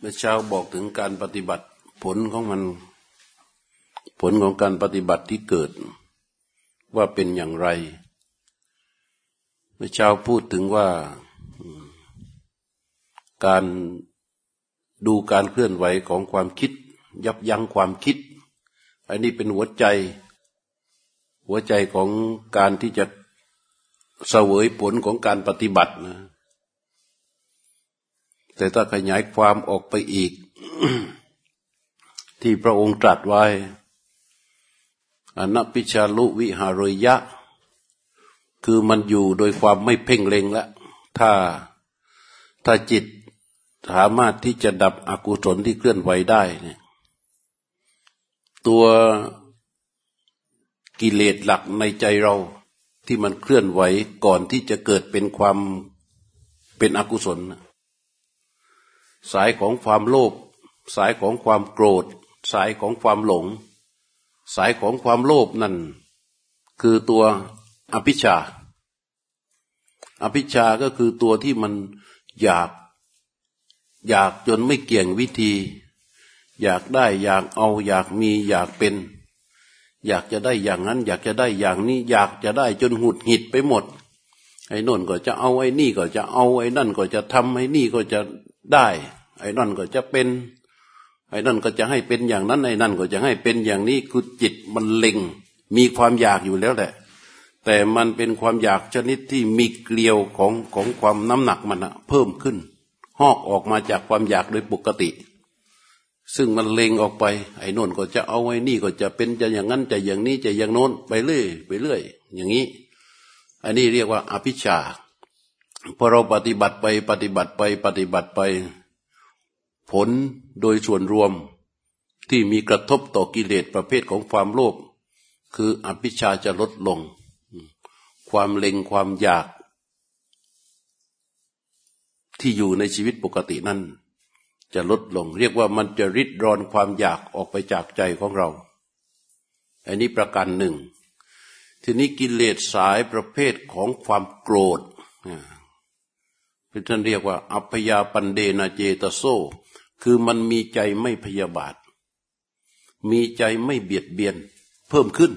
เมื่อเช้าบอกถึงการปฏิบัติผลของมัน ผลของการปฏิบัติที่เกิด ว่าเป็นอย่างไร เมื่อเช้าพูดถึงว่าการดูการเคลื่อนไหวของความคิด ยับยั้งความคิด อันนี้เป็นหัวใจ หัวใจของการที่จะเสวยผลของการปฏิบัตินะ แต่ถ้าขยายความออกไปอีก ที่พระองค์ตรัสไว้อนัพิชาลุวิหารยะ คือมันอยู่โดยความไม่เพ่งเล็งแล้วถ้าถ้าจิตสามารถที่จะดับอกุศลที่เคลื่อนไหวได้เนี่ยตัวกิเลสหลักในใจเราที่มันเคลื่อนไหวก่อนที่จะเกิดเป็นความเป็นอกุศล สายของความโลภสายของความโกรธ สายของความหลง สายของความโลภนั่น คือตัวอภิชา อภิชาก็คือตัวที่มันอยาก อยากจนไม่เกี่ยงวิธี อยากได้อยากเอาอยากมีอยากเป็น อยากจะได้อย่างนั้น อยากจะได้อย่างนี้ อยากจะได้จนหุดหิดไปหมดไอ้นนก็จะเอาไอ้นี่ก็จะเอาไอ้นั่นก็จะทำไอ้นี่ก็จะได้ ไอ้นั่นก็จะเป็น ไอ้นั่นก็จะให้เป็นอย่างนั้นไอ้นั่นก็จะให้เป็นอย่างนี้คือจิตมันเล็ง มีความอยากอยู่แล้วแหละ แต่มันเป็นความอยากชนิดที่มีเกลียวของของความน้ำหนักมันอะเพิ่มขึ้น หอกออกมาจากความอยากโดยปกติ ซึ่งมันเล็งออกไป ไอ้นนก็จะเอาไอ้นี่ก็จะเป็นจะอย่างนั้นจะอย่างนี้จะอย่างโน้นไปเรื่อยไปเรื่อย อย่างนี้ อันนี้เรียกว่าอภิชาพอเราปฏิบัติไปปฏิบัติไปปฏิบัติไป ผลโดยส่วนรวมที่มีกระทบต่อกิเลสประเภทของความโลภคืออภิชาจะลดลง ความเล็งความอยาก ที่อยู่ในชีวิตปกตินั้น จะลดลง เรียกว่ามันจะริดรอนความอยากออกไปจากใจของเรา อันนี้ประการหนึ่ง ทีนี้กิเลสสายประเภทของความโกรธที่ท่านเรียกว่า อัพยาปันเดนาเจตโซ คือมันมีใจไม่พยาบาท มีใจไม่เบียดเบียน เพิ่มขึ้น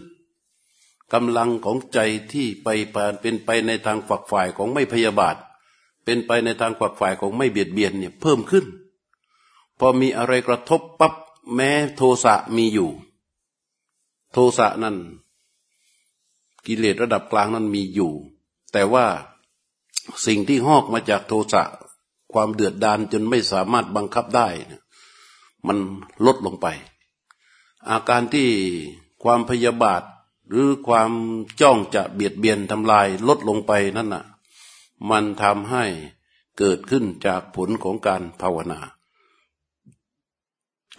กำลังของใจที่ไปเป็นไปในทางฝักฝ่ายของไม่พยาบาท เป็นไปในทางขวักฝ่ายของไม่เบียดเบียนเนี่ยเพิ่มขึ้น พอมีอะไรกระทบปับ๊บแม้โทสะมีอยู่ โทสะนั้นกิเลสระดับกลางนั้นมีอยู่ แต่ว่าสิ่งที่หอกมาจากโทสะ ความเดือดดานจนไม่สามารถบังคับได้ มันลดลงไป อาการที่ความพยาบาทหรือความจ้องจะเบียดเบียนทำลายลดลงไปนั่นน่ะ มันทำให้เกิดขึ้นจากผลของการภาวนา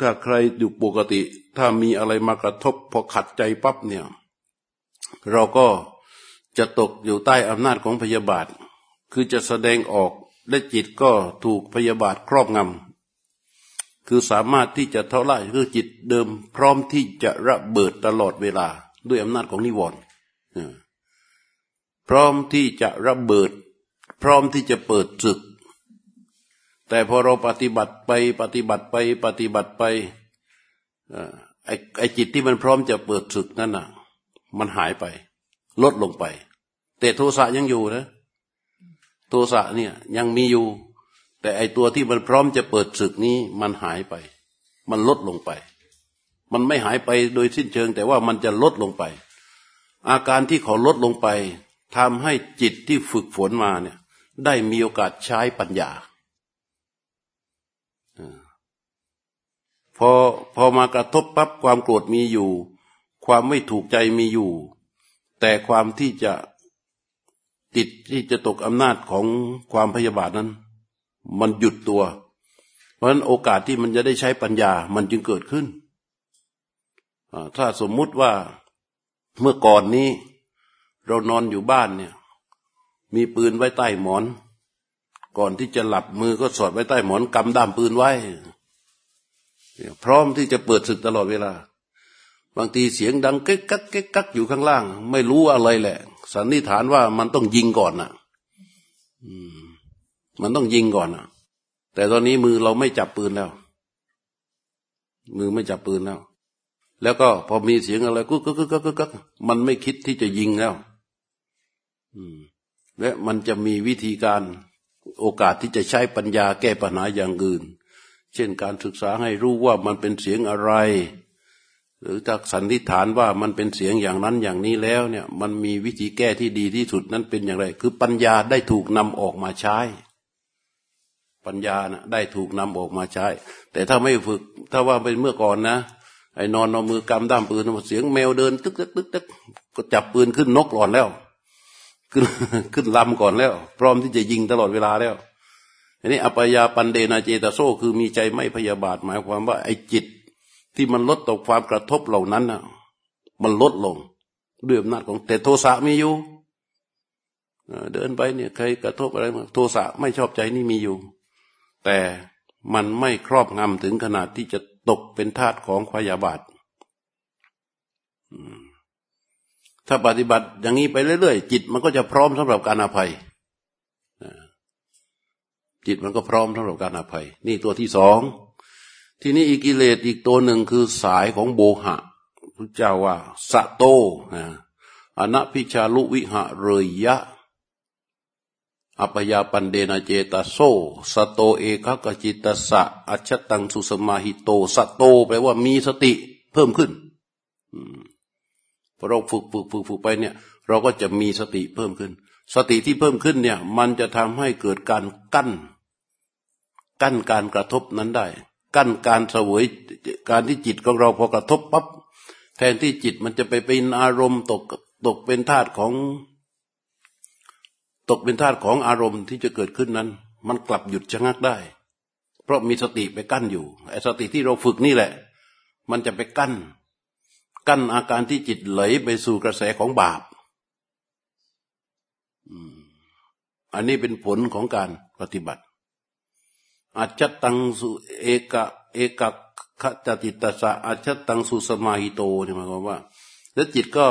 ถ้าใครอยู่ปกติ ถ้ามีอะไรมากระทบพอขัดใจปั๊บเนี่ย เราก็จะตกอยู่ใต้อำนาจของพยาบาท คือจะแสดงออก และจิตก็ถูกพยาบาทครอบงำคือสามารถที่จะเท่าไรคือจิตเดิมพร้อมที่จะระเบิดตลอดเวลา ด้วยอำนาจของนิวรณ์พร้อมที่จะระเบิด พร้อมที่จะเปิดศึก แต่พอเราปฏิบัติไปปฏิบัติไปปฏิบัติไปไอ้ไอจิตที่มันพร้อมจะเปิดศึกนั่นน่ะ มันหายไป ลดลงไป แต่โทสะยังอยู่นะ โทสะเนี่ยยังมีอยู่ แต่ไอตัวที่มันพร้อมจะเปิดศึกนี้มันหายไป มันลดลงไป มันไม่หายไปโดยสิ้นเชิง แต่ว่ามันจะลดลงไป อาการที่เขาลดลงไปทำให้จิตที่ฝึกฝนมาเนี่ย ได้มีโอกาสใช้ปัญญาพอพอมากระทบปั๊บความโกรธมีอยู่ ความไม่ถูกใจมีอยู่ แต่ความที่จะ ติดที่จะตกอำนาจของความพยาบาทนั้น มันหยุดตัว เพราะฉะนั้นโอกาสที่มันจะได้ใช้ปัญญามันจึงเกิดขึ้น ถ้าสมมุติว่าเมื่อก่อนนี้ เรานอนอยู่บ้านเนี่ย มีปืนไว้ใต้หมอน ก่อนที่จะหลับมือก็สอดไว้ใต้หมอนกำด้ามปืนไว้ พร้อมที่จะเปิดศึกตลอดเวลา บางทีเสียงดังเก๊กกักเก๊กกักอยู่ข้างล่าง ไม่รู้อะไรแหละ สันนิษฐานว่ามันต้องยิงก่อนนะมันต้องยิงก่อนนะแต่ตอนนี้มือเราไม่จับปืนแล้ว มือไม่จับปืนแล้ว แล้วก็พอมีเสียงอะไรกุ๊กกุ๊กกุ๊กกุ๊กมันไม่คิดที่จะยิงแล้วและมันจะมีวิธีการโอกาสที่จะใช้ปัญญาแก้ปัญหาอย่างอื่น เช่นการศึกษาให้รู้ว่ามันเป็นเสียงอะไร หรือถ้าสันนิษฐานว่ามันเป็นเสียงอย่างนั้นอย่างนี้แล้วเนี่ย มันมีวิธีแก้ที่ดีที่สุดนั้นเป็นอย่างไร คือปัญญาได้ถูกนำออกมาใช้ ปัญญานะได้ถูกนำออกมาใช้ แต่ถ้าไม่ฝึก ถ้าว่าเป็นเมื่อก่อนนะไอ้นอนเอามือกำด้ามปืนเสียงแมวเดิน ตึกตึกตึกตึกก็จับปืนขึ้นนกหลอนแล้ว ขึ้นขึ้นลำก่อนแล้ว พร้อมที่จะยิงตลอดเวลาแล้วอันนี้อปยาปันเดนาเจตโซคือมีใจไม่พยาบาทหมายความว่าไอ้จิต ที่มันลดตกความกระทบเหล่านั้นน่ะมันลดลงด้วยอำนาจของแต่โทสะมีอยู่เดินไปเนี่ยใครกระทบอะไรมาโทสะไม่ชอบใจนี่มีอยู่ แต่มันไม่ครอบงำถึงขนาดที่จะตกเป็นทาสของพยาบาทถ้าปฏิบัติอย่างนี้ไปเรื่อยๆจิตมันก็จะพร้อมสำหรับการอภัยจิตมันก็พร้อมสำหรับการอภัย นี่ตัวที่สอง ทีนี้อีกิเลสอีกตัวหนึ่งคือสายของโบหะพระเจ้าว่าสะโตอนัพิชาลุวิหะเรยยะ อัปยาปันเดนาเจตาโซสโตเอกกจิตสะอัชตังสุสมาหิโตสโตแปลว่ามีสติเพิ่มขึ้นพอเราฝึกฝึกฝึกฝึกไปเนี่ย เราก็จะมีสติเพิ่มขึ้น สติที่เพิ่มขึ้นเนี่ย มันจะทำให้เกิดการกั้น กั้นการกระทบนั้นได้ กั้นการเสวยการที่จิตของเราพอกระทบปั๊บแทนที่จิตมันจะไปเป็นอารมณ์ตกตกเป็นธาตุของ ตกเป็นธาตุของอารมณ์ที่จะเกิดขึ้นนั้น มันกลับหยุดชะงักได้ เพราะมีสติไปกั้นอยู่ไอ้สติที่เราฝึกนี่แหละ มันจะไปกั้น กั้นอาการที่จิตไหลไปสู่กระแสของบาปอันนี้เป็นผลของการปฏิบัติ อาจตังสุเอกะเอกขจติตสะอาจตังสุสมาหิโตนี่หมายความว่า แล้วจิตก็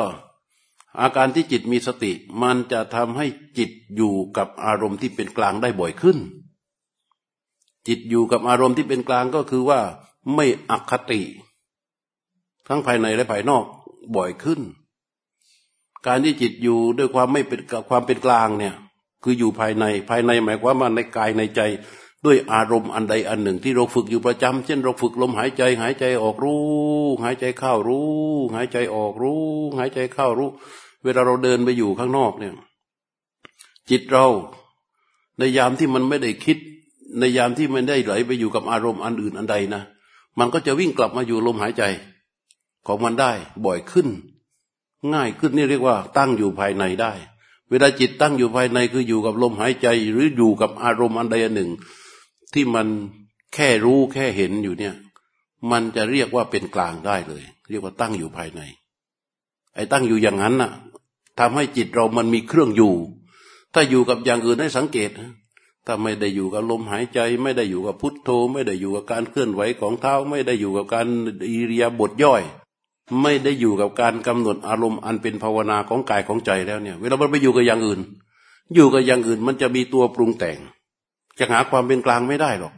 อาการที่จิตมีสติ มันจะทำให้จิตอยู่กับอารมณ์ที่เป็นกลางได้บ่อยขึ้น จิตอยู่กับอารมณ์ที่เป็นกลางก็คือว่าไม่อคติ ทั้งภายในและภายนอกบ่อยขึ้น การที่จิตอยู่ด้วยความไม่เป็นความเป็นกลางเนี่ย คืออยู่ภายในภายในหมายความว่าในกายในใจ ด้วยอารมณ์อันใดอันหนึ่งที่เราฝึกอยู่ประจำเช่นเราฝึกลมหายใจ หายใจออกรู้ หายใจเข้ารู้ หายใจออกรู้ หายใจเข้ารู้ เวลาเราเดินไปอยู่ข้างนอกเนี่ย จิตเราในยามที่มันไม่ได้คิด ในยามที่มันได้ไหลไปอยู่กับอารมณ์อันอื่นอันใดนะมันก็จะวิ่งกลับมาอยู่ลมหายใจ ของมันได้บ่อยขึ้น ง่ายขึ้นนี่เรียกว่า ตั้งอยู่ภายในได้ เวลาจิตตั้งอยู่ภายในคืออยู่กับลมหายใจ หรืออยู่กับอารมณ์อันใดอันหนึ่ง ที่มันแค่รู้แค่เห็นอยู่เนี่ย มันจะเรียกว่าเป็นกลางได้เลย เรียกว่าตั้งอยู่ภายใน ไอ้ตั้งอยู่อย่างนั้นน่ะทำให้จิตเรามันมีเครื่องอยู่ ถ้าอยู่กับอย่างอื่นให้สังเกตถ้าไม่ได้อยู่กับลมหายใจ ไม่ได้อยู่กับพุทโธ ไม่ได้อยู่กับการเคลื่อนไหวของเท้า ไม่ได้อยู่กับการอิริยาบถย่อย ไม่ได้อยู่กับการกำหนดอารมณ์อันเป็นภาวนาของกายของใจแล้วเนี่ย เวลามันไปอยู่กับอย่างอื่น อยู่กับอย่างอื่นมันจะมีตัวปรุงแต่ง จะหาความเป็นกลางไม่ได้หรอก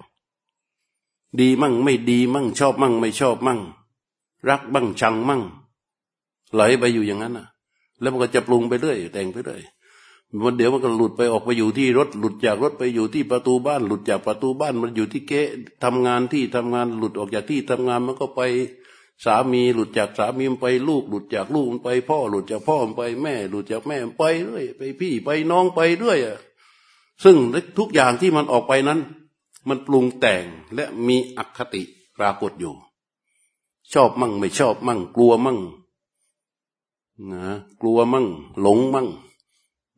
ดีมั่งไม่ดีมั่งชอบมั่งไม่ชอบมั่ง รักบ้างชังมั่งไหลไปอยู่อย่างนั้นน่ะ แล้วมันก็จะปรุงไปเรื่อยแต่งไปเรื่อยมันเดี๋ยวมันก็หลุดไปออกไปอยู่ที่รถหลุดจากรถไปอยู่ที่ประตูบ้าน หลุดจากประตูบ้าน มันอยู่ที่เก๊ทำงานที่ทำงานหลุดออกจากที่ทำงานมันก็ไปสามีหลุดจากสามีไปลูกหลุดจากลูกไป พ่อหลุดจากพ่อไปแม่ หลุดจากแม่ไปเรื่อยไปพี่ไปน้องไปเรื่อยอะ ซึ่งทุกอย่างที่มันออกไปนั้น มันปรุงแต่งและมีอคติปรากฏอยู่ ชอบมั่งไม่ชอบมั่ง กลัวมั่งนะกลัวมั่ง หลงมั่ง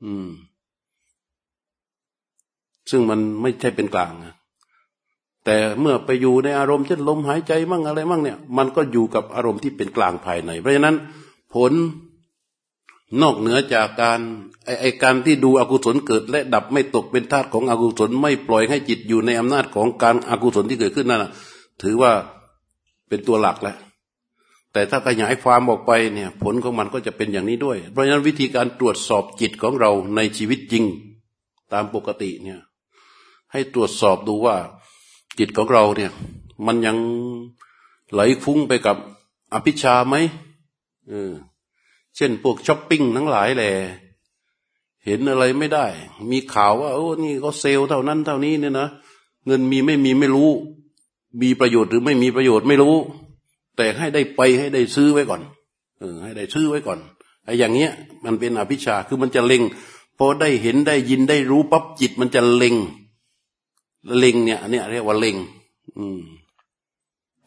อืม ซึ่งมันไม่ใช่เป็นกลางนะแต่เมื่อไปอยู่ในอารมณ์เช่นลมหายใจมั่งอะไรมั่งเนี่ย มันก็อยู่กับอารมณ์ที่เป็นกลางภายใน เพราะฉะนั้น ผล นอกเหนือจากการไอไอการที่ดูอกุศลเกิด และดับไม่ตกเป็นธาตุของอกุศลไม่ปล่อยให้จิตอยู่ในอำนาจของการอากุศลที่เกิดขึ้นนั่นถือว่าเป็นตัวหลักแล้วแต่ถ้าขยายความออกไปเนี่ยผลของมันก็จะเป็นอย่างนี้ด้วย เพราะฉะนั้นวิธีการตรวจสอบจิตของเราในชีวิตจริงตามปกติเนี่ยให้ตรวจสอบดูว่าจิตของเราเนี่ยมันยังไหลฟุ้งไปกับอภิชาไหมเออ เช่นพวกช้อปปิ้งทั้งหลายแหละเห็นอะไรไม่ได้ มีข่าวว่า โอ้นี่เขาเซลเท่านั้นเท่านี้เนี่ยนะเงินมีไม่มีไม่รู้ มีประโยชน์หรือไม่มีประโยชน์ไม่รู้ แต่ให้ได้ไปให้ได้ซื้อไว้ก่อนเออให้ได้ซื้อไว้ก่อนไอ้อย่างเงี้ย มันเป็นอภิชาคือมันจะเล็งพอได้เห็นได้ยินได้รู้ปั๊บจิตมันจะเล็ง เล็งเนี่ยอันนี้เรียกว่าเล็ง อืม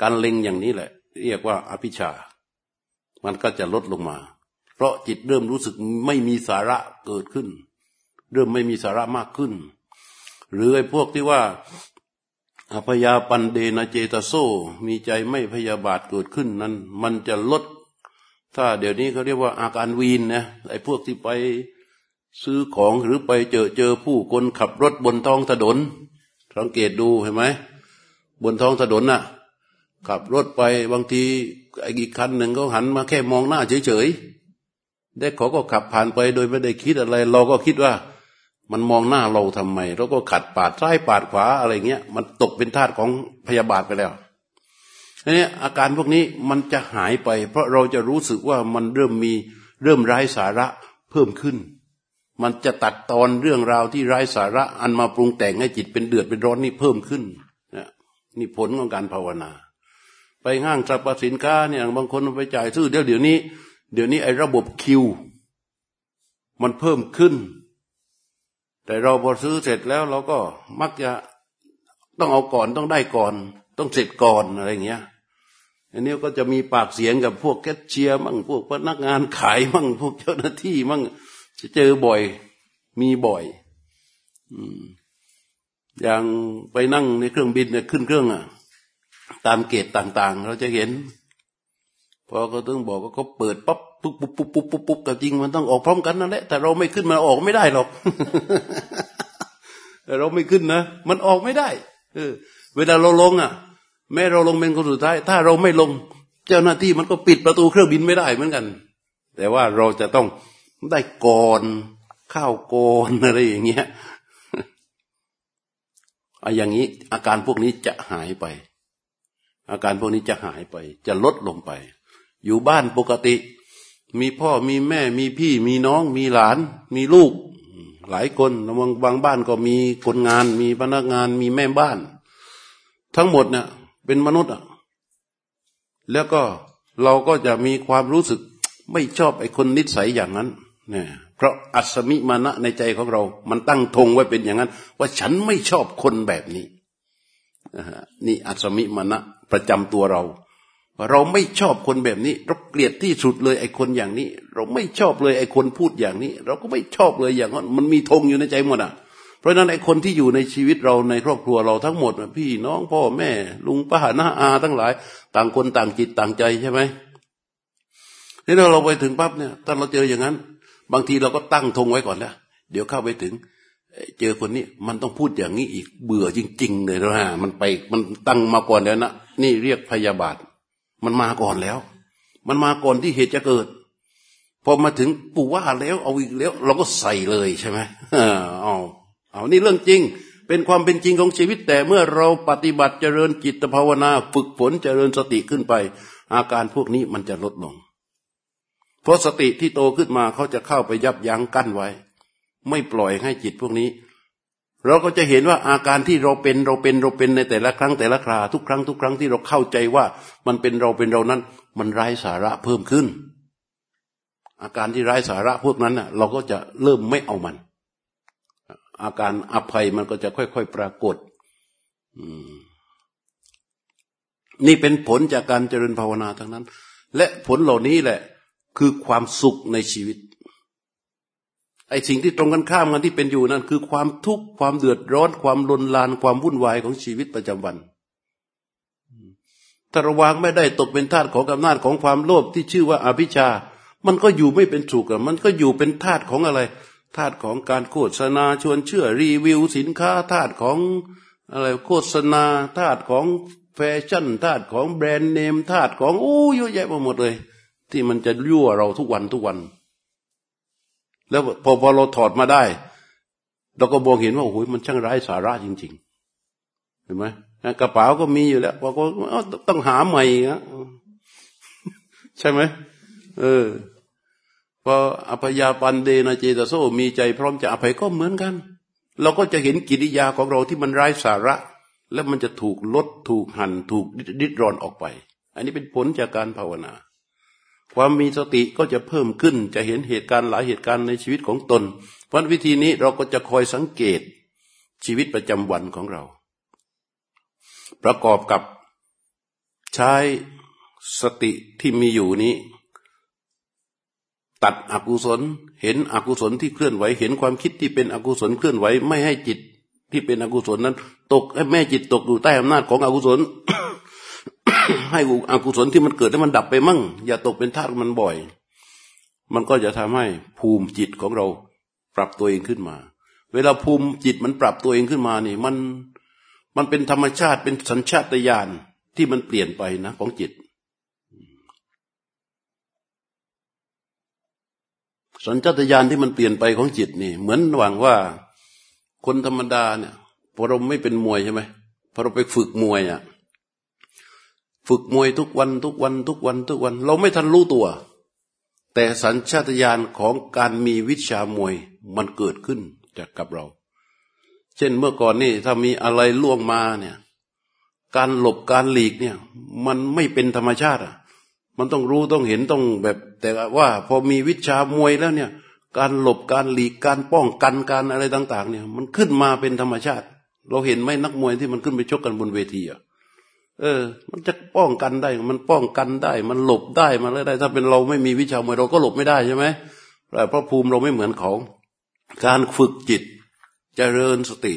การเล็งอย่างนี้แหละ เรียกว่าอภิชา มันก็จะลดลงมา เพราะจิตเริ่มรู้สึกไม่มีสาระเกิดขึ้น เริ่มไม่มีสาระมากขึ้น หรือไอ้พวกที่ว่าอพยาปันเดนเจตโซมีใจไม่พยาบาทเกิดขึ้นนั้น มันจะลด ถ้าเดี๋ยวนี้เขาเรียกว่าอาการวีนนะไอ้พวกที่ไปซื้อของหรือไปเจอเจอผู้คนขับรถบนท้องถนน สังเกตดูเห็นไหมบนท้องถนนน่ะ ขับรถไปบางทีไอ้อีกคันหนึ่งเขาหันมาแค่มองหน้าเฉยๆ ได้เขาก็ขับผ่านไปโดยไม่ได้คิดอะไร เราก็คิดว่า มันมองหน้าเราทำไม เราก็ขัดปาดซ้ายปาดขวาอะไรเงี้ย มันตกเป็นทาสของพยาบาทไปแล้วนี่อาการพวกนี้มันจะหายไป เพราะเราจะรู้สึกว่ามันเริ่มมีเริ่มไร้สาระเพิ่มขึ้น มันจะตัดตอนเรื่องราวที่ไร้สาระ อันมาปรุงแต่งให้จิตเป็นเดือดเป็นร้อนนี่เพิ่มขึ้นนะนี่ผลของการภาวนา ไปห้างสรรพสินค้าเนี่ยบางคนไปจ่ายซื้อเดี๋ยวเดี๋ยวนี้ เดี๋ยวนี้ไอ้ระบบคิว มันเพิ่มขึ้น แต่เราพอซื้อเสร็จแล้วเราก็มักจะต้องเอาก่อนต้องได้ก่อน ต้องเสร็จก่อนอะไรเงี้ย อันนี้ก็จะมีปากเสียงกับพวกแคชเชียร์มั่งพวกพนักงานขายมั่งพวกเจ้าหน้าที่มั่งจะเจอบ่อย มีบ่อยอย่างไปนั่งในเครื่องบินเนี่ยขึ้นเครื่องอะ ตามเกตต่าง ๆ เราจะเห็น พอเขาต้องบอกว่าเขาเปิดปั๊บปุ๊บปุ๊บปุ๊บปุ๊บปุ๊บปุ๊บแต่จริงมันต้องออกพร้อมกันนั่นแหละแต่เราไม่ขึ้นมาออกไม่ได้หรอกแต่เราไม่ขึ้นนะมันออกไม่ได้เออเวลาเราลงอะ แม้เราลงเป็นคนสุดท้าย ถ้าเราไม่ลง เจ้าหน้าที่มันก็ปิดประตูเครื่องบินไม่ได้เหมือนกัน แต่ว่าเราจะต้องได้ก่อนข้าวก่อนอะไรอย่างเงี้ยอาอย่างนี้อาการพวกนี้จะหายไป อาการพวกนี้จะหายไป จะลดลงไป อยู่บ้านปกติ มีพ่อมีแม่มีพี่มีน้องมีหลาน มีลูก หลายคนบางบางบ้านก็มีคนงาน มีพนักงานมีแม่บ้าน ทั้งหมดเนี่ยเป็นมนุษย์อะแล้วก็เราก็จะมีความรู้สึกไม่ชอบไอ้คนนิสัยอย่างนั้นเนี่ยเพราะอัศมิมานะในใจของเรา มันตั้งธงไว้เป็นอย่างนั้น ว่าฉันไม่ชอบคนแบบนี้นี่อัศมิมานะประจำตัวเรา เราไม่ชอบคนแบบนี้ เราเกลียดที่สุดเลยไอ้คนอย่างนี้ เราไม่ชอบเลยไอ้คนพูดอย่างนี้ เราก็ไม่ชอบเลยอย่างนั้นมันมีธงอยู่ในใจหมดอะ เพราะนั้นไอ้คนที่อยู่ในชีวิตเราในครอบครัวเราทั้งหมดพี่น้องพ่อแม่ ลุงป้าน้าอาทั้งหลาย ต่างคนต่างจิตต่างใจใช่ไหมนี่เราไปถึงปั๊บเนี่ยถ้าเราเจออย่างนั้น บางทีเราก็ตั้งธงไว้ก่อนแล้วเดี๋ยวเข้าไปถึง เจอคนนี้มันต้องพูดอย่างนี้อีกเบื่อจริง ๆ เลยนะมันไปมันตั้งมาก่อนแล้วนะนี่เรียกพยาบาท มันมาก่อนแล้ว มันมาก่อนที่เหตุจะเกิดพอมาถึงปู่ว่าแล้วเอาอีกแล้ว เราก็ใส่เลยใช่ไหมเอาเอานี่เรื่องจริง เป็นความเป็นจริงของชีวิต แต่เมื่อเราปฏิบัติเจริญจิตภาวนา ฝึกฝนเจริญสติขึ้นไป อาการพวกนี้มันจะลดลง เพราะสติที่โตขึ้นมาเขาจะเข้าไปยับยั้งกั้นไว้ ไม่ปล่อยให้จิตพวกนี้ เราก็จะเห็นว่าอาการที่เราเป็นเราเป็นเราเป็นในแต่ละครั้งแต่ละคราทุกครั้งทุกครั้งที่เราเข้าใจว่ามันเป็นเราเป็นเรานั้น มันไร้สาระเพิ่มขึ้น อาการที่ไร้สาระพวกนั้นน่ะ เราก็จะเริ่มไม่เอามัน อาการอภัยมันก็จะค่อยๆปรากฏนี่เป็นผลจากการเจริญภาวนาทั้งนั้น และผลเหล่านี้แหละ คือความสุขในชีวิต ไอ้สิ่งที่ตรงกันข้ามกันที่เป็นอยู่นั่นคือความทุกข์ความเดือดร้อน ความลนลานความวุ่นวายของชีวิตประจำวันถ้าระวังไม่ได้ตกเป็นทาสของอำนาจของความโลภที่ชื่อว่าอาภิชา มันก็อยู่ไม่เป็นสุขมันก็อยู่เป็นทาสของอะไรทาสของการโฆษณาชวนเชื่อรีวิวสินค้าทาสของอะไรโฆษณาทาสของแฟชั่นทาสของแบรนด์เนมทาสของอู้เยอะแยะไปหมดเลย ที่มันจะยั่วเราทุกวันทุกวัน แล้วพอพอเราถอดมาได้ เราก็มองเห็นว่าโอ้โหมันช่างไร้สาระจริง ๆ เห็นไหมกระเป๋าก็มีอยู่แล้วบอกว่าต้องหาใหม่นะใช่ไหมเออพออภยาปันเดนะเจตโซมีใจพร้อมจะอภัยก็เหมือนกัน เราก็จะเห็นกิริยาของเราที่มันไร้สาระ แล้วมันจะถูกลดถูกหั่นถูกดิดรอนออกไป อันนี้เป็นผลจากการภาวนา ความมีสติก็จะเพิ่มขึ้น จะเห็นเหตุการณ์หลายเหตุการณ์ในชีวิตของตน เพราะวิธีนี้เราก็จะคอยสังเกตชีวิตประจำวันของเรา ประกอบกับใช้สติที่มีอยู่นี้ ตัดอกุศลเห็นอกุศลที่เคลื่อนไหว เห็นความคิดที่เป็นอกุศลเคลื่อนไหว ไม่ให้จิตที่เป็นอกุศลนั้น ตกให้แม่จิตตกอยู่ใต้อำนาจของอกุศล ให้อกุศลที่มันเกิดให้วมันดับไปมั่ง อย่าตกเป็นทาสมันบ่อย มันก็จะทำให้ภูมิจิตของเราปรับตัวเองขึ้นมา เวลาภูมิจิตมันปรับตัวเองขึ้นมานี่ มันมันเป็นธรรมชาติเป็นสัญชาตญาณที่มันเปลี่ยนไปนะของจิต สัญชาตญาณที่มันเปลี่ยนไปของจิตนี่ เหมือนหวังว่าคนธรรมดาเนี่ยพอเราไม่เป็นมวยใช่ไหมพอเราไปฝึกมวยอะ ฝึกมวยทุกวันทุกวันทุกวันทุกวัน เราไม่ทันรู้ตัว แต่สัญชาตญาณของการมีวิชามวยมันเกิดขึ้นจากกับเรา เช่นเมื่อก่อนนี่ถ้ามีอะไรล่วงมาเนี่ย การหลบการหลีกเนี่ย มันไม่เป็นธรรมชาติอะ มันต้องรู้ต้องเห็นต้องแบบ แต่ว่าพอมีวิชามวยแล้วเนี่ย การหลบการหลีกการป้องกันการอะไรต่าง ๆ เนี่ย มันขึ้นมาเป็นธรรมชาติ เราเห็นไหมนักมวยที่มันขึ้นไปชกกันบนเวทีอะ เออ มันจะป้องกันได้ มันป้องกันได้ มันหลบได้มันอะไรได้ ถ้าเป็นเราไม่มีวิชามวยเราก็หลบไม่ได้ใช่ไหมเพราะภูมิเราไม่เหมือนเขา การฝึกจิตจเจริญสติ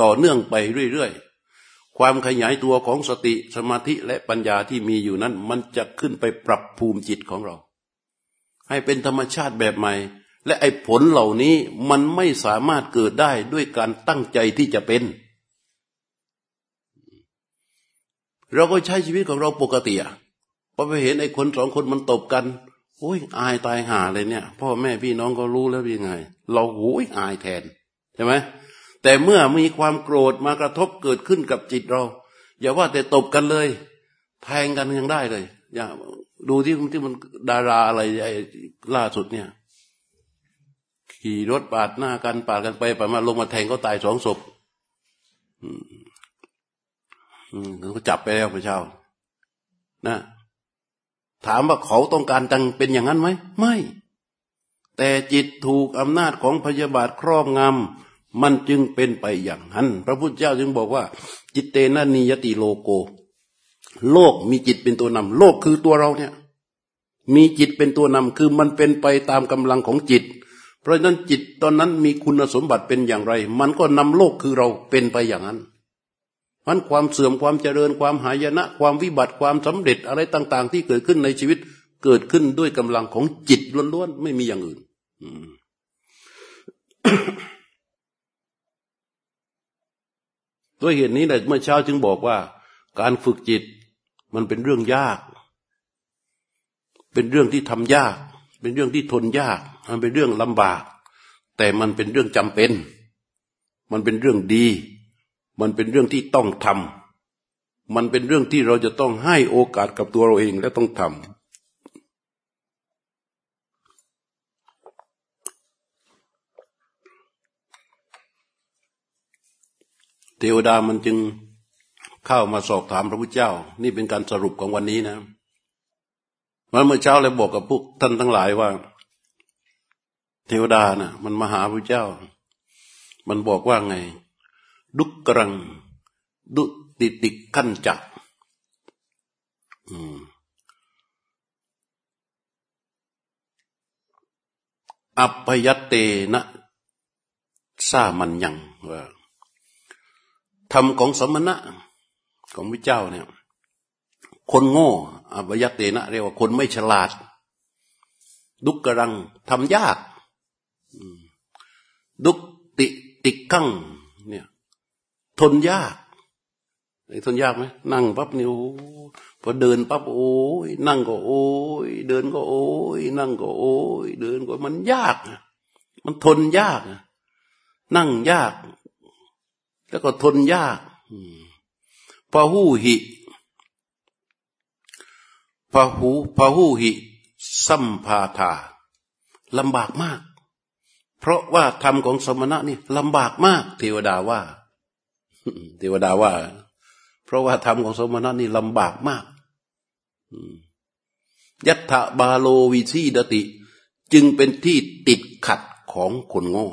ต่อเนื่องไปเรื่อยๆ ความขยายตัวของสติสมาธิและปัญญาที่มีอยู่นั้น มันจะขึ้นไปปรับภูมิจิตของเรา ให้เป็นธรรมชาติแบบใหม่ และไอ้ผลเหล่านี้มันไม่สามารถเกิดได้ด้วยการตั้งใจที่จะเป็น เราก็ใช้ชีวิตของเราปกติอะพอไปเห็นไอ้คนสองคนมันตบกันโอ้ยอายตายหาเลยเนี่ย พ่อแม่พี่น้องก็รู้แล้วยังไง เราโอ้ยอายแทนใช่ไหมแต่เมื่อมีความโกรธมากระทบเกิดขึ้นกับจิตเรา อย่าว่าแต่ตบกันเลย แทงกันยังได้เลย อย่าดูที่ที่มันดาราอะไรล่าสุดเนี่ย ขี่รถปาดหน้ากันปาดกันไปปาดมาลงมาแทงเขาตายสองศพ เขาจับไปแล้วพระเจ้า นะ ถามว่าเขาต้องการจังเป็นอย่างนั้นไหม ไม่ แต่จิตถูกอำนาจของพยาบาทครอบงำมันจึงเป็นไปอย่างนั้น พระพุทธเจ้าจึงบอกว่า จิตเตนะนิยติโลโก โลกมีจิตเป็นตัวนำโลกคือตัวเราเนี่ย มีจิตเป็นตัวนำคือมันเป็นไปตามกำลังของจิตเพราะฉะนั้นจิตตอนนั้นมีคุณสมบัติเป็นอย่างไร มันก็นำโลกคือเราเป็นไปอย่างนั้น มันความเสื่อมความเจริญความหายนะ ความวิบัติความสำเร็จอะไรต่าง ๆ ที่เกิดขึ้นในชีวิตเกิดขึ้นด้วยกำลังของจิตล้วนๆไม่มีอย่างอื่นด้วยเหตุนี้แหละเมื่อเช้าจึงบอกว่า การฝึกจิตมันเป็นเรื่องยาก เป็นเรื่องที่ทำยาก เป็นเรื่องที่ทนยาก มันเป็นเรื่องลำบาก แต่มันเป็นเรื่องจำเป็น มันเป็นเรื่องดี มันเป็นเรื่องที่ต้องทำมันเป็นเรื่องที่เราจะต้องให้โอกาสกับตัวเราเองและต้องทำทวดามันจึงเข้ามาสอบถามพระพุทธเจ้า นี่เป็นการสรุปของวันนี้นะมันเมื่อเช้าเลยบอกกับพวกท่านทั้งหลายว่า เทวดานะ่ะ มันมาหาพระเจ้า มันบอกว่าไง ดุกรัง ดุติติขั้นจักอัยเตนะสามันยังว่าธรรมของสมณะของพระเจ้าเนี่ย คนโง่อภยเตนะเรียกว่าคนไม่ฉลาด ดุกกรังทำยาก ดุกติติกั้ง ทนยากไอ้ทนยากไหมนั่งปั๊บนี่โอ้พอเดินปั๊บโอ้ยนั่งก็โอ้ยเดินก็โอ้ยนั่งก็โอ้ยเดินก็มันยากมันทนยากนั่งยาก แล้วก็ทนยากพหูหิพหูพหูหิ สัมภาธาลำบากมาก เพราะว่าธรรมของสมณะนี่ลำบากมาก เทวดาว่า ทวดาว่า เพราะว่าธรรมของสมณะนี่ลำบากมากยัตถบาโลวิชีดติ จึงเป็นที่ติดขัดของคนโง่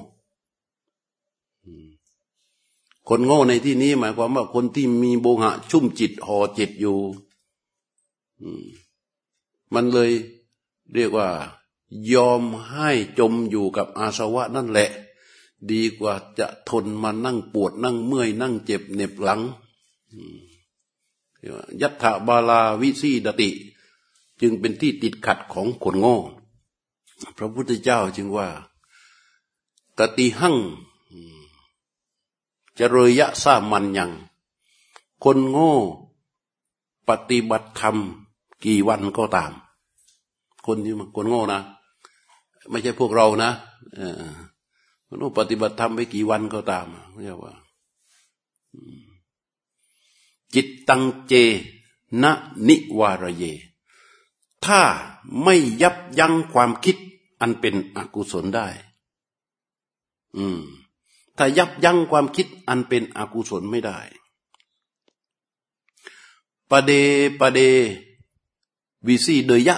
คนโง่ในที่นี้หมายความว่าคนที่มีโบหะ ชุ่มจิตห่อจิตอยู่มันเลยเรียกว่า ยอมให้จมอยู่กับอาสวะนั่นแหละ ดีกว่าจะทนมานั่งปวดนั่งเมื่อย นั่งเจ็บเหน็บหลังยัตถาบาลาวิสีดติ จึงเป็นที่ติดขัดของคนโง่พระพุทธเจ้าจึงว่ากติหั่งจะรยะสามันยัง คนโง่ ปฏิบัติธรรมกี่วันก็ตาม คนที่คนโง่นะ ไม่ใช่พวกเรานะ คนปฏิบัติธรรมไปกี่วันก็ตามเรียกว่า จิตตังเจนะนิวารเย ถ้าไม่ยับยั้งความคิดอันเป็นอกุศลได้ อืม ถ้ายับยั้งความคิดอันเป็นอกุศลไม่ได้ปเดปเดวิสีเดยะ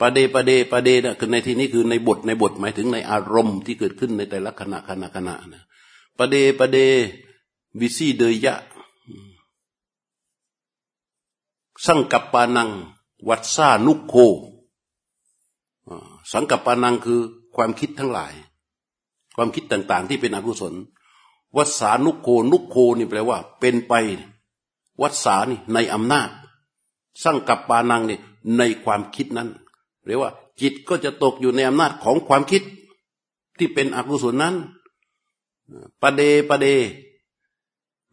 ประเดประเดประเดนะคือในที่นี้คือในบทในบทหมายถึงในอารมณ์ที่เกิดขึ้นในแต่ละขณะขณะขณะนะประเดประเดวิสีเดยะสังกัปปานัง วัดซานุโคสังกัปปานังคือความคิดทั้งหลาย ความคิดต่างๆ ที่เป็นอกุศล วัสานุโคนุโคนี่แปลว่า เป็นไป วัสานี่ในอำนาจสร้างกับปานังนี่ในความคิดนั้น เรียกว่าจิตก็จะตกอยู่ในอำนาจของความคิดที่เป็นอกุศลนั้นปเดปะเด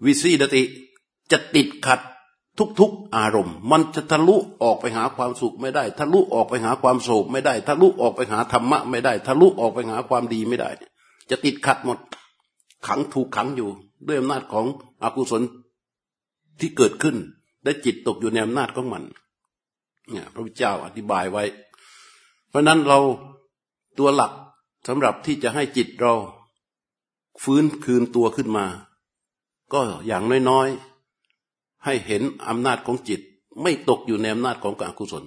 วิสีดติ จะติดขัดทุกๆอารมณ์ มันจะทะลุออกไปหาความสุขไม่ได้ ทะลุออกไปหาความโศกไม่ได้ ทะลุออกไปหาธรรมะไม่ได้ ทะลุออกไปหาความดีไม่ได้ จะติดขัดหมด ขังถูกขังอยู่ ด้วยอำนาจของอกุศลที่เกิดขึ้น และจิตตกอยู่ในอำนาจของมันเนี่ยพระพุทธเจ้าอธิบายไว้ เพราะนั้นเราตัวหลักสำหรับที่จะให้จิตเรา ฟื้นคืนตัวขึ้นมา ก็อย่างน้อยๆ ให้เห็นอำนาจของจิต ไม่ตกอยู่ในอำนาจของอกุศล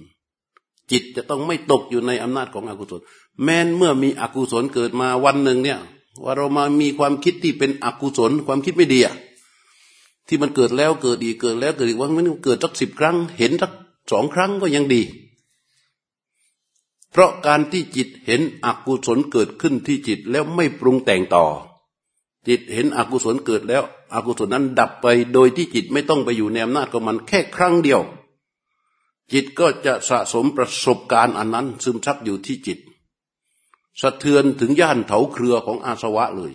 จิตจะต้องไม่ตกอยู่ในอำนาจของอกุศล แม้นเมื่อมีอกุศลเกิดมาวันหนึ่งเนี่ย ว่าเรามามีความคิดที่เป็นอกุศล ความคิดไม่ดีอะที่มันเกิดแล้วเกิดอีกเกิดแล้วเกิดอีกว่ามันเกิดสักสิบครั้ง เห็นสักสองครั้งก็ยังดี เพราะการที่จิตเห็นอกุศลเกิดขึ้นที่จิตแล้วไม่ปรุงแต่งต่อ จิตเห็นอกุศลเกิดแล้ว อกุศลนั้นดับไปโดยที่จิตไม่ต้องไปอยู่ในอำนาจของมันแค่ครั้งเดียว จิตก็จะสะสมประสบการณ์อันนั้นซึมซับอยู่ที่จิต สะเทือนถึงย่านเถาเครือของอาสวะเลย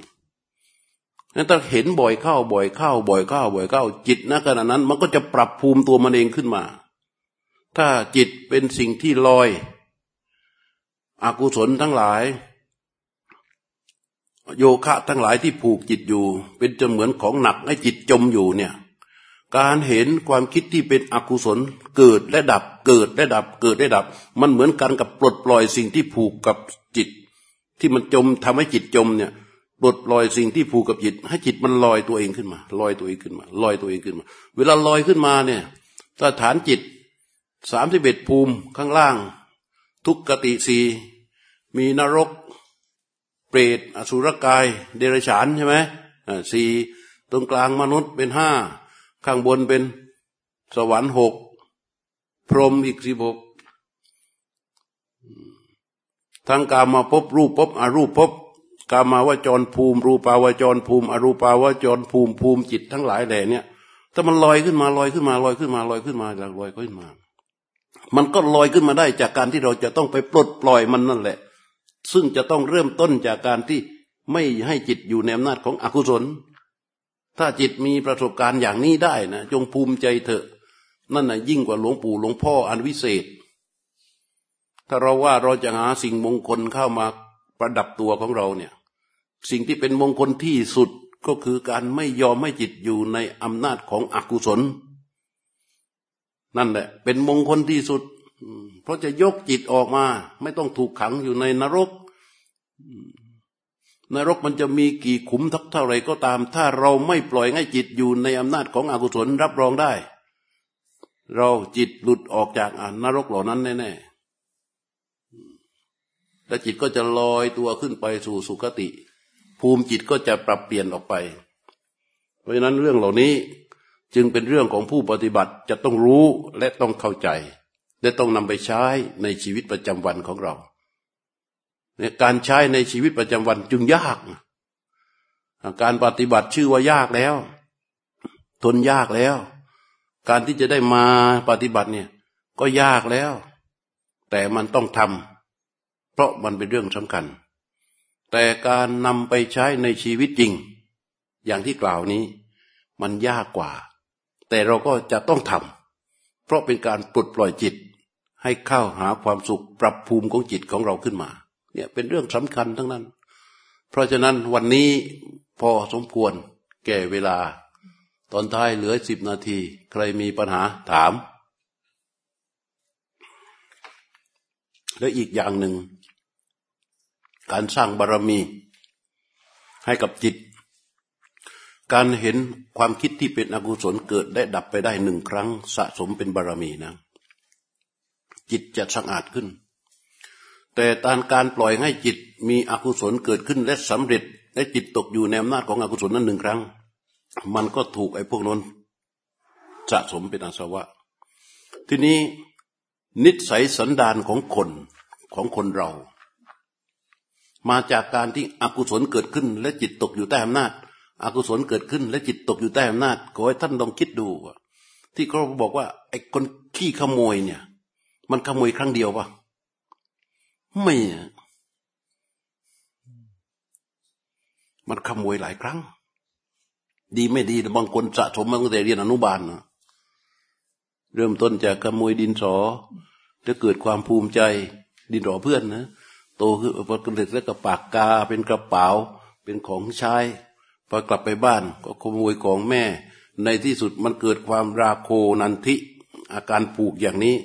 นั้นถ้าเห็นบ่อยเข้าบ่อยเข้า บ่อยเข้าบ่อยเข้า จิตณขณะนั้น มันก็จะปรับภูมิตัวมันเองขึ้นมา ถ้าจิตเป็นสิ่งที่ลอย อกุศลทั้งหลาย โยคะทั้งหลายที่ผูกจิตอยู่ เป็นจเหมือนของหนักให้จิตจมอยู่เนี่ย การเห็นความคิดที่เป็นอกุศลเกิดและดับ เกิดและดับ เกิดและดับ มันเหมือนกันกับปลดปล่อยสิ่งที่ผูกกับจิต ที่มันจมทำให้จิตจมเนี่ยปลดปล่อยสิ่งที่ผูกกับจิต ให้จิตมันลอยตัวเองขึ้นมา ลอยตัวเองขึ้นมา ลอยตัวเองขึ้นมา เวลาลอยขึ้นมาเนี่ยถ้าฐานจิตสามสิบเอ็ดภูมิข้างล่าง ทุกกติสี มีนรก เปรตอสุรกาย เดรัจฉานใช่ไหมสี่ตรงกลางมนุษย์เป็นห้าข้างบนเป็นสวรรค์หกพรหมอีกสิบหกทั้งกามาพบรูปพบอรูปพบกามาวจรภูมิ รูปาวจรภูมิ อรูปาวจรภูมิภูมิจิตทั้งหลายแหล่เนี่ยถ้ามันลอยขึ้นมาลอยขึ้นมาลอยขึ้นมาลอยขึ้นมาลอยขึ้นมา มันก็ลอยขึ้นมาได้จากการที่เราจะต้องไปปลดปล่อยมันนั่นแหละ ซึ่งจะต้องเริ่มต้นจากการที่ไม่ให้จิตอยู่ในอำนาจของอกุศล ถ้าจิตมีประสบการณ์อย่างนี้ได้นะ จงภูมิใจเถอะ นั่นนะยิ่งกว่าหลวงปู่หลวงพ่ออันวิเศษ ถ้าเราว่าเราจะหาสิ่งมงคลเข้ามาประดับตัวของเราเนี่ย สิ่งที่เป็นมงคลที่สุดก็คือการไม่ยอมให้จิตอยู่ในอำนาจของอกุศล นั่นแหละ เป็นมงคลที่สุด เพราะจะยกจิตออกมา ไม่ต้องถูกขังอยู่ในนรก นรกมันจะมีกี่ขุมทักเท่าไรก็ตาม ถ้าเราไม่ปล่อยให้จิตอยู่ในอำนาจของอกุศลรับรองได้ เราจิตหลุดออกจากนรกเหล่านั้นแน่ๆและจิตก็จะลอยตัวขึ้นไปสู่สุคติ ภูมิจิตก็จะปรับเปลี่ยนออกไป เพราะฉะนั้นเรื่องเหล่านี้จึงเป็นเรื่องของผู้ปฏิบัติจะต้องรู้และต้องเข้าใจ และต้องนำไปใช้ในชีวิตประจำวันของเราการใช้ในชีวิตประจำวันจึงยาก การปฏิบัติชื่อว่ายากแล้ว ทนยากแล้ว การที่จะได้มาปฏิบัติเนี่ย ก็ยากแล้ว แต่มันต้องทำเพราะมันเป็นเรื่องสำคัญ แต่การนำไปใช้ในชีวิตจริง อย่างที่กล่าวนี้ มันยากกว่า แต่เราก็จะต้องทำเพราะเป็นการปลดปล่อยจิต ให้เข้าหาความสุขปรับภูมิของจิตของเราขึ้นมา เนี่ยเป็นเรื่องสำคัญทั้งนั้น เพราะฉะนั้นวันนี้พอสมควรแก่เวลา ตอนท้ายเหลือสิบนาที ใครมีปัญหาถาม แล้วอีกอย่างหนึ่ง การสร้างบารรมีให้กับจิต การเห็นความคิดที่เป็นอกุศลเกิดได้ดับไปได้หนึ่งครั้งสะสมเป็นบารรมีนะ จิตจะสะอาดขึ้น แต่ตานการปล่อยให้จิตมีอกุศลเกิดขึ้นและสำเร็จ และจิตตกอยู่ในอำนาจของอกุศลนั้นหนึ่งครั้ง มันก็ถูกไอ้พวกนั้นสะสมเป็นอาสวะ ทีนี้นิสัยสันดานของคนของคนเรา มาจากการที่อกุศลเกิดขึ้น และจิตตกอยู่ใต้อำนาจอกุศลเกิดขึ้น และจิตตกอยู่ใต้อำนาจขอให้ท่านลองคิดดูว่าที่เขาบอกว่าไอ้คนขี้ขโมยเนี่ย มันขโมยครั้งเดียวปะไม่มันขโมยหลายครั้ง ดีไม่ดีบางคนสะสมมาตั้งแต่เรียนอนุบาลนะเริ่มต้นจากขโมยดินสอจะเกิดความภูมิใจดินสอเพื่อนนะโตขึ้นพอกระดิกแล้วก็ปากกาเป็นกระเป๋า เป็นของใช้พอกลับไปบ้านก็ขโมยของแม่ ในที่สุดมันเกิดความราโคนันทิ อาการผูกอย่างนี้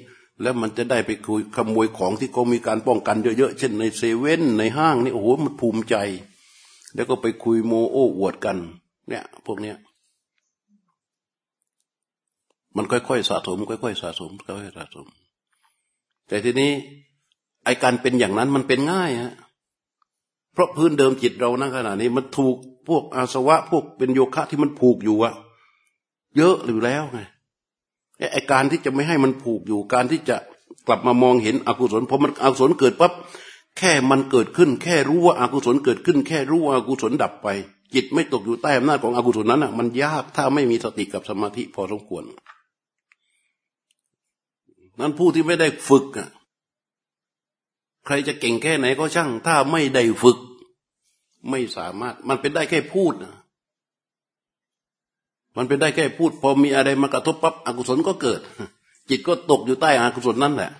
แล้วมันจะได้ไปคุยขโมยของที่เขามีการป้องกันเยอะๆ เช่นในเซเว่นในห้างนี่โอ้โหมันภูมิใจ แล้วก็ไปคุยโมโอ้อวดกัน เนี่ย พวกเนี้ย มันค่อยๆสะสม ค่อยๆสะสมค่อยๆสะสม แต่ทีนี้ไอการเป็นอย่างนั้นมันเป็นง่ายฮะเพราะพื้นเดิมจิตเรานะขณะนี้มันถูกพวกอาสวะพวกเป็นโยคะที่มันผูกอยู่อะเยอะหรือแล้วไง ไอการที่จะไม่ให้มันผูกอยู่ การที่จะกลับมามองเห็นอกุศลพอมันอกุศลเกิดปั๊บแค่มันเกิดขึ้น แค่รู้ว่าอากุศลเกิดขึ้น แค่รู้ว่าอากุศลดับไป จิตไม่ตกอยู่ใต้อำนาจของอกุศลนั้นอะ มันยากถ้าไม่มีสติกับสมาธิพอสมควร นั้นผู้ที่ไม่ได้ฝึกอะใครจะเก่งแค่ไหนก็ช่าง ถ้าไม่ได้ฝึก ไม่สามารถ มันเป็นได้แค่พูดนะ มันเป็นได้แค่พูด พอมีอะไรมากระทบปั๊บอกุศลก็เกิด จิตก็ตกอยู่ใต้อกุศลนั่นแหละ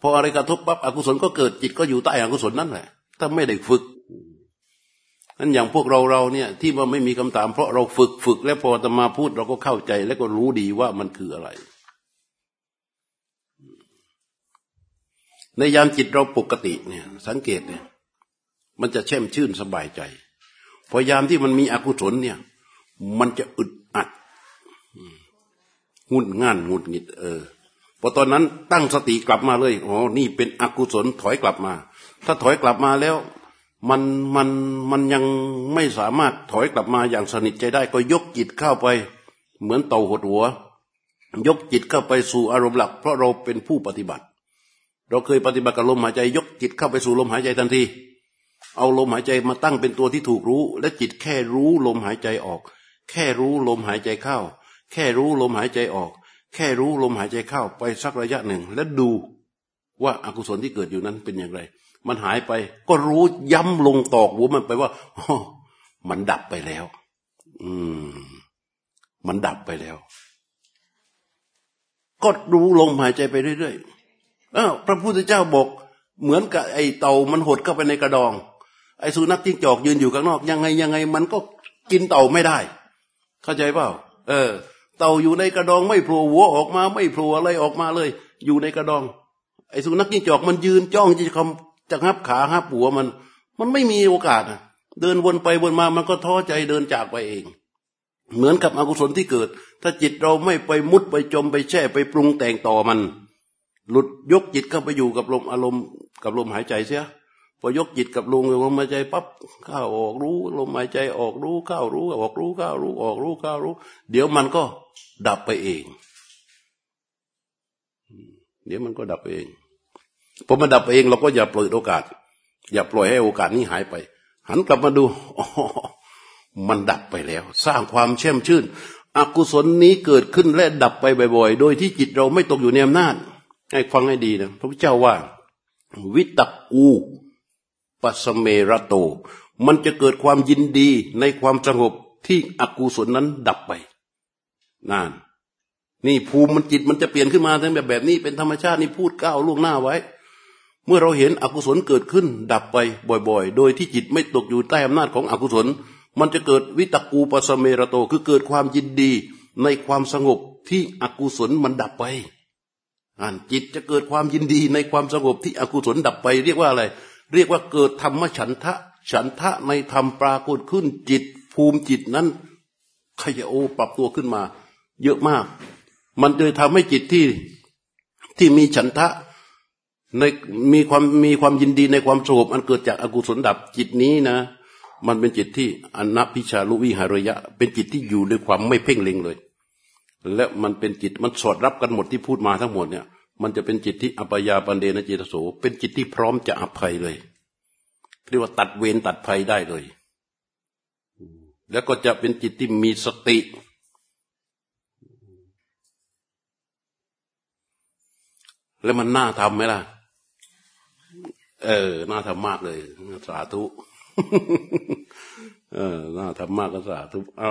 พออะไรกระทบปั๊บอกุศลก็เกิด จิตก็อยู่ใต้อกุศลนั่นแหละ ถ้าไม่ได้ฝึกนั่นอย่างพวกเราเราเนี่ย ที่ว่าไม่มีคำถามเพราะเราฝึกฝึก แล้วพอจะมาพูดเราก็เข้าใจ แล้วก็รู้ดีว่ามันคืออะไร ในยามจิตเราปกติเนี่ย สังเกตเนี่ย มันจะแช่มชื่นสบายใจ พอยามที่มันมีอกุศลเนี่ย มันจะอึด งุนง่านงุดหงิดเออพอตอนนั้นตั้งสติกลับมาเลยอ๋อนี่เป็นอกุศลถอยกลับมา ถ้าถอยกลับมาแล้วมันมันมันยังไม่สามารถถอยกลับมาอย่างสนิทใจได้ก็ยกจิตเข้าไป เหมือนเต่าหดหัว ยกจิตเข้าไปสู่อารมณ์หลัก เพราะเราเป็นผู้ปฏิบัติ เราเคยปฏิบัติกับลมหายใจ ยกจิตเข้าไปสู่ลมหายใจทันที เอาลมหายใจมาตั้งเป็นตัวที่ถูกรู้ และจิตแค่รู้ลมหายใจออก แค่รู้ลมหายใจเข้า แค่รู้ลมหายใจออก แค่รู้ลมหายใจเข้าไปสักระยะหนึ่ง และดูว่าอากุศลที่เกิดอยู่นั้นเป็นอย่างไร มันหายไป ก็รู้ย้ำลงตอกหัวมันไปว่ามันดับไปแล้ว อืม มันดับไปแล้ว ก็รู้ลมหายใจไปเรื่อยๆเออพระพุทธเจ้าบอก เหมือนกับไอ้เต่ามันหดเข้าไปในกระดอง ไอ้สุนัขจิ้งจอกยืนอยู่ข้างนอก ยังไงยังไง มันก็กินเต่าไม่ได้ เข้าใจเปล่า เออ เต่าอยู่ในกระดองไม่โผล่หัวออกมาไม่โผล่อะไรออกมาเลย อยู่ในกระดอง ไอ้สุนัขจิ้งจอกมันยืนจ้องจะคำจะงับขางับหัวมัน มันไม่มีโอกาสอะเดินวนไปวนมามันก็ท้อใจเดินจากไปเอง เหมือนกับอกุศลที่เกิด ถ้าจิตเราไม่ไปมุดไปจมไปแช่ไปปรุงแต่งต่อมัน หลุดยกจิตเข้าไปอยู่กับลมอารมณ์กับลมหายใจเสีย พอยกจิตกับลมลมหายใจปั๊บเข้าออกรู้ลมหายใจออกรู้เข้ารู้ออกรู้เข้ารู้ออกรู้เข้ารู้ เดี๋ยวมันก็ดับไปเอง เดี๋ยวมันก็ดับเองพอมันดับเองเราก็อย่าปล่อยโอกาส อย่าปล่อยให้โอกาสนี้หายไป หันกลับมาดูมันดับไปแล้ว สร้างความเช่มชื่น อกุศลนี้เกิดขึ้นและดับไปบ่อยๆ โดยที่จิตเราไม่ตกอยู่ในอำนาจให้ฟังให้ดีนะพระพุทธเจ้าว่า วิตกู ปัสเมระโต มันจะเกิดความยินดีในความสงบที่อกุศลนั้นดับไปนานนี่ภูมิมันจิตมันจะเปลี่ยนขึ้นมาทั้งแบบแบบนี้เป็นธรรมชาตินี่พูดก้าวล่วงหน้าไว้ เมื่อเราเห็นอกุศลเกิดขึ้น ดับไปบ่อยๆ โดยที่จิตไม่ตกอยู่ใต้อำนาจของอกุศล มันจะเกิดวิตกูปัสเมระโต คือเกิดความยินดีในความสงบที่อกุศลมันดับไปอ่านจิตจะเกิดความยินดีในความสงบที่อกุศลดับไป เรียกว่าอะไร เรียกว่าเกิดธรรมฉันทะ ฉันทะในธรรมปรากฏขึ้นจิตภูมิจิตนั้นขยโอปรับตัวขึ้นมา เยอะมาก มันจะทำให้จิตที่ที่มีฉันทะในมีความมีความยินดีในความสงบอันเกิดจากอากุศลดับจิตนี้นะ มันเป็นจิตที่อนัพิชาลุวิหารยะ เป็นจิตที่อยู่ด้วยความไม่เพ่งเล็งเลย และมันเป็นจิตมันสอดรับกันหมดที่พูดมาทั้งหมดเนี่ย มันจะเป็นจิตที่อัปยาปันเดนจิตโส เป็นจิตที่พร้อมจะอภัยเลยเรียกว่าตัดเวรตัดภัยได้เลย แล้วก็จะเป็นจิตที่มีสติ แล้วมันน่าทำไหมล่ะ เออ น่าทำมากเลย สาธุ เออ น่าทำมากก็สาธุอ้า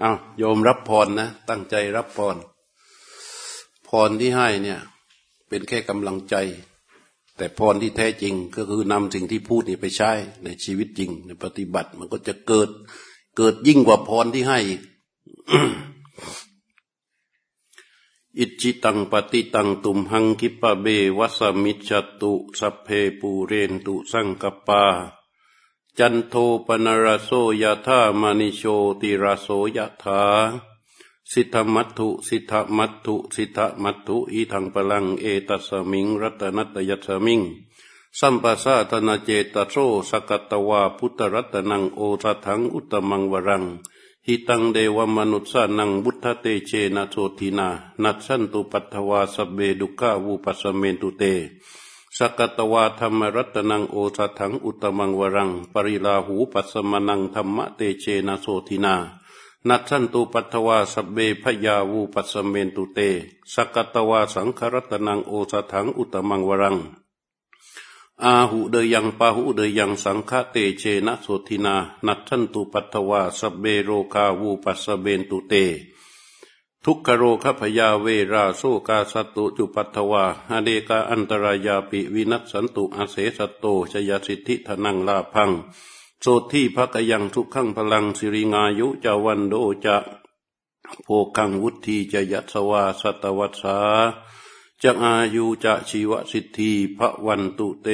เอาโยมรับพรนะ ตั้งใจรับพร พรที่ให้เนี่ย เป็นแค่กำลังใจ แต่พรที่แท้จริงก็คือนำสิ่งที่พูดนี่ไปใช้ในชีวิตจริง ในปฏิบัติมันก็จะเกิด เกิดยิ่งกว่าพรที่ให้อีกอิจิตังปฏิตังตุมหังคิปะเบวัสมิจตุ สัพเพปูเรนตุสังกปา จันโทปนรโสยธามณิโชติรโสยธาสิทธมัตถุสิทธมัตถุสิทธมัตถุอีทังพลังเอตัสมิงรัตนัตยัสมิงสัมปัสสะธนาเจตโสสกัตตวาพุทธรัตนังโอสัทังอุตมังวรังหิตังเดวมนุษสานังบุทธเตเชนะโสทินา นัสันตุปัตถวาสเบดุขาวูปัสเมนตุเต สกตวาธรรมรัตนังโอสัถังอุตมังวรัง ปริลาหูปัสมนังธรรมเตเชนะโสทินา นัทันตุปัตวาสเบพยาวูปัสเมนตุเต สกตวาสังครัตนังโอสัถังอุตมังวรัง อาหูเดยังปาหูเดยังสังฆเตเชนะโสทินา นัทันตุปัตวาสเบโรคาวูปัสเบนตุเต ทุกขโรคพยาเวราโซกาสตุจุปัตวาอเดกาอันตรายาปิวินัสสันตุอาเสสตโตชยสิทธิธนังลาพัง โสที่พระกยังทุกขังพลังสิริงายุจาวันโดจะโภคังวุธีจะยัสวาสตวัสสาจะอายุจะชีวสิทธิพระวันตุเต